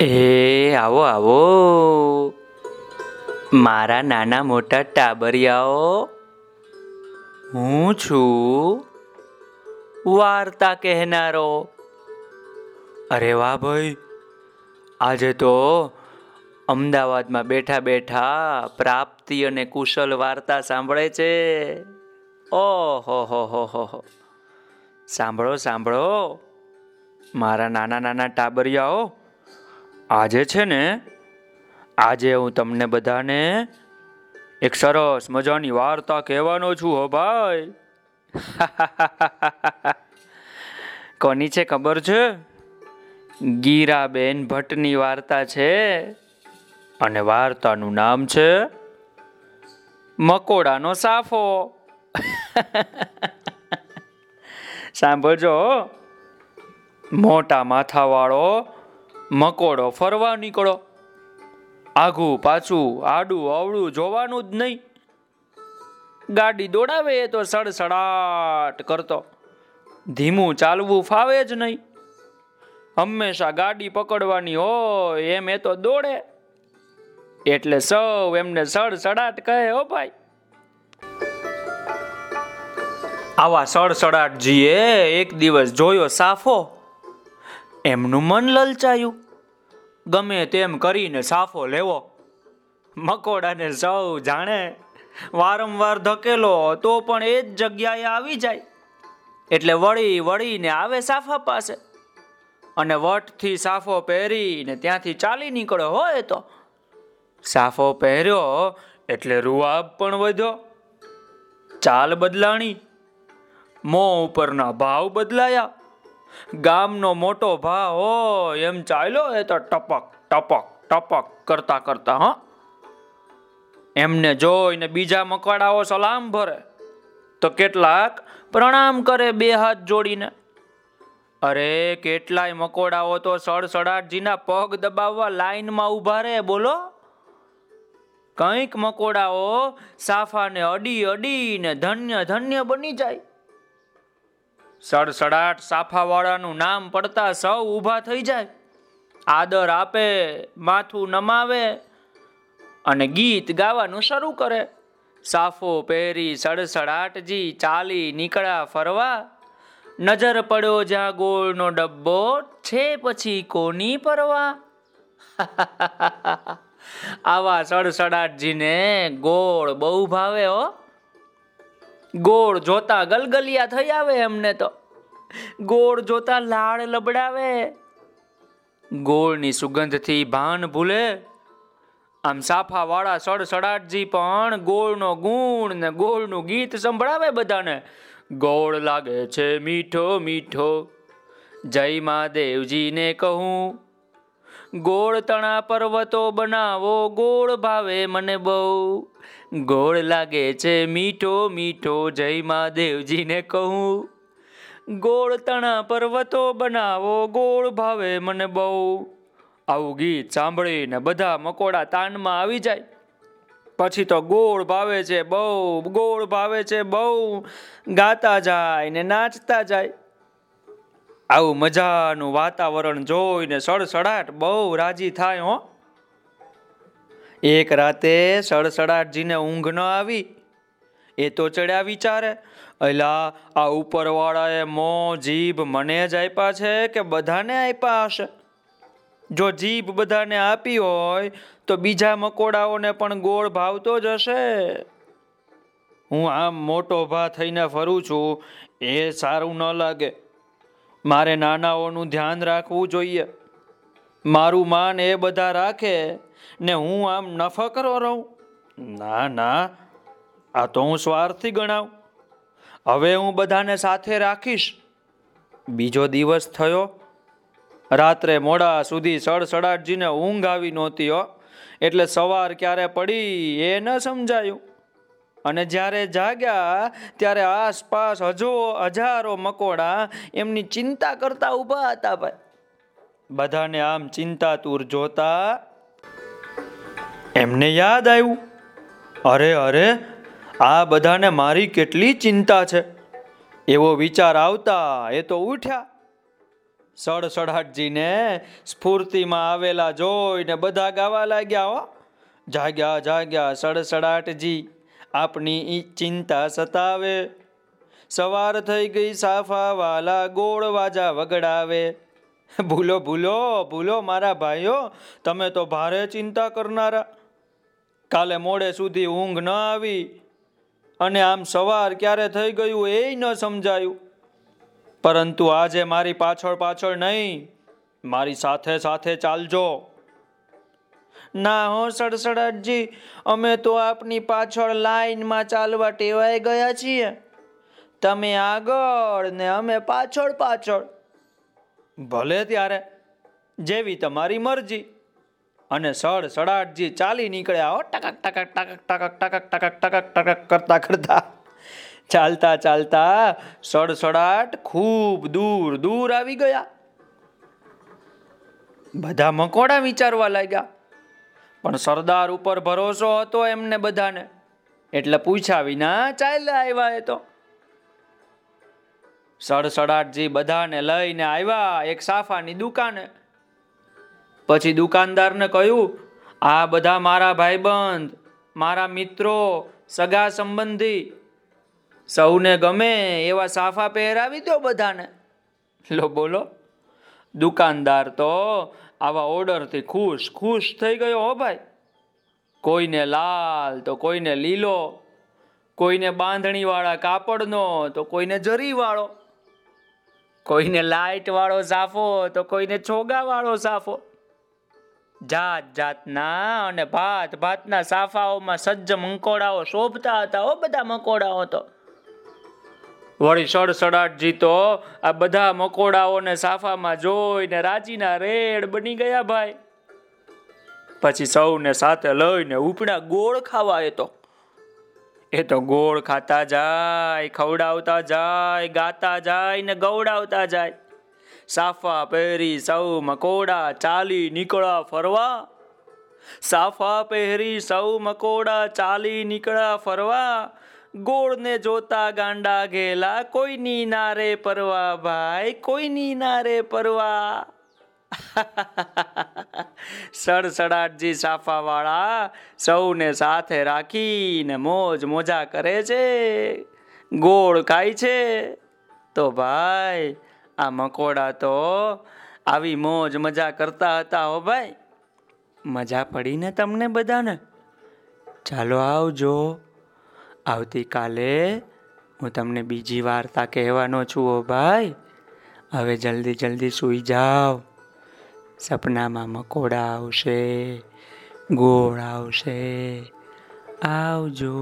એ, આવો આવો. મારા નાના મોટા ટાબરિયાઓ, હું છું વાર્તા કહેનારો. અરે વાહ ભાઈ, આજે તો અમદાવાદમાં બેઠા બેઠા પ્રાપ્તિ અને કુશલ વાર્તા સાંભળે છે. ઓહો, હો હો હો હો. સાંભળો સાંભળો. મારા નાના નાના ટાબરિયાઓ આજે છે ને, આજે હું તમને બધાને એક સરસ મજાની વાર્તા કહેવાનો છું હો ભાઈ. કોની છે ખબર છે? ગીરાબેન ભટ્ટની વાર્તા છે અને વાર્તાનું નામ છે મકોડાનો સાફો. સાંભળજો મોટા માથાવાળો મકોડો, ફરવા નીકળો. આઘું પાછું, આડું, અવળું, જોવાનું જ નહીં. ગાડી દોડાવે એ તો સડસડાટ કરતો. ધીમું ચાલવું ફાવે જ નહીં. હંમેશા ગાડી પકડવાની હોય, એમ એ તો દોડે. એટલે સૌ એમને સડસડાટ કહે હો ભાઈ. આવા સડસડાટજીએ એક દિવસ જોયો સાફો. એમનું મન લલચાયું. ગમે તેમ કરીને સાફો લેવો. મકોડાને સૌ જાણે. વારંવાર ધકેલો તો પણ એ જ જગ્યાએ આવી જાય. એટલે વળી વળીને આવે સાફા પાસે. અને વટથી સાફો પહેરીને ત્યાંથી ચાલી નીકળ્યો હોય તો. સાફો પહેર્યો એટલે રૂઆબ પણ વધ્યો. ચાલ બદલાણી. મોં ઉપરના ભાવ બદલાયા. ગામનો મોટો ભા હોય એમ ચાલ્યો એ તો ટપક ટપક ટપક કરતા કરતા, હ. એમને જોઈને બીજા મકવાડાઓ સલામ ભરે. તો કેટલાક પ્રણામ કરે બે હાથ જોડીને. અરે, કેટલાય મકોડાઓ તો સડસડાટજીના પગ દબાવવા લાઈનમાં ઊભા રહે, બોલો. કંઈક મકોડાઓ સાફાને અડી અડીને ધન્ય ધન્ય બની જાય. સડસડાટ સાફાવાળાનું નામ પડતા સૌ ઊભા થઈ જાય. આદર આપે, માથું નમાવે અને ગીત ગાવાનું શરૂ કરે. સાફો પહેરી સડસડાટજી ચાલી નીકળ્યા ફરવા. નજર પડ્યો જ્યાં ગોળનો ડબ્બો છે પછી કોની પરવા. આવા સડસડાટજીને ગોળ બહુ ભાવે હો. ગોળ જોતા ગલગલિયા થઈ આવે એમને તો. ગોળ જોતા લાળ લબડાવે. ગોળની સુગંધથી ભાન ભૂલે. આમ સાફા વાળા સડસડાટજી પણ ગોળનો ગુણ ને ગોળનું ગીત સંભળાવે બધાને. ગોળ લાગે છે મીઠો મીઠો. જય મહાદેવજીને કહું ગોળ તણા પર્વતો બનાવો, ગોળ ભાવે મને બહુ. ગોળ લાગે છે મીઠો મીઠો જય મહાદેવજીને કહું. ગોળ તણા પર્વતો બનાવો, ગોળ ભાવે મને બહુ. આવું ગીત સાંભળીને બધા મકોડા તાનમાં આવી જાય. પછી તો ગોળ ભાવે છે બહુ, ગોળ ભાવે છે બહુ. ગાતા જાય ને નાચતા જાય. આવું મજાનું વાતાવરણ જોઈને સડસડાટ બહુ રાજી થાય, હો. એક રાતે સડસડાટજીને ઊંઘ ન આવી. એ તો ચડ્યા વિચારે, અલા, આ ઉપરવાળાએ મો જીભ મને જ આપ્યા છે કે બધાને આપ્યા હશે? જો જીભ બધાને આપી હોય, તો બીજા મકોડાઓને પણ ગોળ ભાવતો જ હશે. હું આમ મોટો ભા થઈને ફરું છું, એ સારું ન લાગે. મારે નાનાઓનું ધ્યાન રાખવું જોઈએ. મારું માન એ બધા રાખે ને હું આમ નફકરો રહું. ના ના, આ તો હું સ્વાર્થી ગણાવ. હવે હું બધાને સાથે રાખીશ. બીજો દિવસ થયો. રાત્રે મોડા સુધી સડસડાટજીને ઊંઘ આવી નહોતી એટલે સવાર ક્યારે પડી એ ન સમજાયું. અને જ્યારે જાગ્યા, ત્યારે આસપાસ હજો હજારો મકોડા એમની ચિંતા કરતા ઊભા હતા ભાઈ. બધાને આમ ચિંતાતુર જોતા એમને યાદ આવ્યું. અરે અરે, આ બધાને મારી કેટલી ચિંતા છે. એવો વિચાર આવતા એ તો ઉઠ્યા. સડસડાટજીને સ્ફૂર્તિમાં આવેલા જોઈને બધા ગાવા લાગ્યા હો. જાગ્યા જાગ્યા, સડસડાટજી. આપની ચિંતા સતાવે. સવાર થઈ ગઈ સાફા વાલા ગોળ વાજા વગડાવે. ભૂલો ભૂલો ભૂલો મારા ભાઈઓ, તમે તો ભારે ચિંતા કરનારા. કાલે મોડે સુધી ઊંઘ ન આવી. અને આમ સવાર ક્યારે થઈ ગયું એ ન સમજાયું. પરંતુ આજે મારી પાછળ પાછળ નહીં, મારી સાથે સાથે ચાલજો. ના હો સડસડાટજી, અમે તો આપની પાછળ લાઈનમાં ચાલવા ટેવાઈ ગયા છીએ. તમે આગળ ને અમે પાછળ પાછળ. ભલે ત્યારે, જેવી તમારી મરજી. અને સડ સડાટજી ચાલી નીકળ્યા હો, ટકક ટકક ટકક ટકક ટકક ટકક ટકક ટકક કરતા કરતા. ચાલતા ચાલતા સડસડાટ ખૂબ દૂર દૂર આવી ગયા. બધા મકોડા વિચારવા લાગ્યા. પણ સરદાર ઉપર ભરોસો હતો એમને બધાને. એટલે પૂછ્યા વિના ચાલ્યા આવ્યા એ તો. સડસડાટજી બધાને લઈને આવ્યા એક સાફાની દુકાને. પછી દુકાનદારને કહ્યું, આ બધા મારા ભાઈબંધ, મારા મિત્રો, સગા સંબંધી. સૌને ગમે એવા સાફા પહેરાવી દો બધાને. લો બોલો, દુકાનદાર તો આવા ઓર્ડરથી ખુશ ખુશ થઈ ગયો હો ભાઈ. કોઈને લાલ તો કોઈને લીલો, કોઈને બાંધણીવાળા કાપડનો તો કોઈને જરીવાળો, કોઈને લાઇટવાળો સાફો તો કોઈને છોગાવાળો સાફો જાત જાતના અને ભાત ભાતના સાફાઓમાં સજ્જ મંકોડાઓ શોભતા હતા ઓ બધા મકોડાઓ તો. વળી સડસડાટજી તો આ બધા મકોડાઓને સાફામાં જોઈને રાજીના રેડ બની ગયા ભાઈ. પછી સૌને સાથે લઈને ઉપડા ગોળ ખાવા એ તો. એ તો ગોળ ખાતા જાય, ખવડાવતા જાય, ગાતા જાય ને ગવડાવતા જાય. સાફા પહેરી સૌ મકોડા ચાલી નીકળા ફરવા. સાફા પહેરી સૌ મકોડા ચાલી નીકળા ફરવા. ગોળને જોતા ગાંડા ઘેલા કોઈની નારે પરવા ભાઈ કોઈની નારે પરવા. સડસડાટજી સાફા વાળા સૌને સાથે રાખીને મોજ મોજા કરે છે. ગોળ ખાય છે. તો ભાઈ, આ મકોડા તો આવી મોજ મજા કરતા હતા હો ભાઈ. મજા પડી ને તમને બધાને. ચાલો આવજો. આવતીકાલે હું તમને બીજી વાર્તા કહેવાનો છું, ઓ ભાઈ. હવે જલ્દી જલ્દી સૂઈ જાઓ. સપનામાં મકોડા આવશે, ગોળ આવશે. આવજો.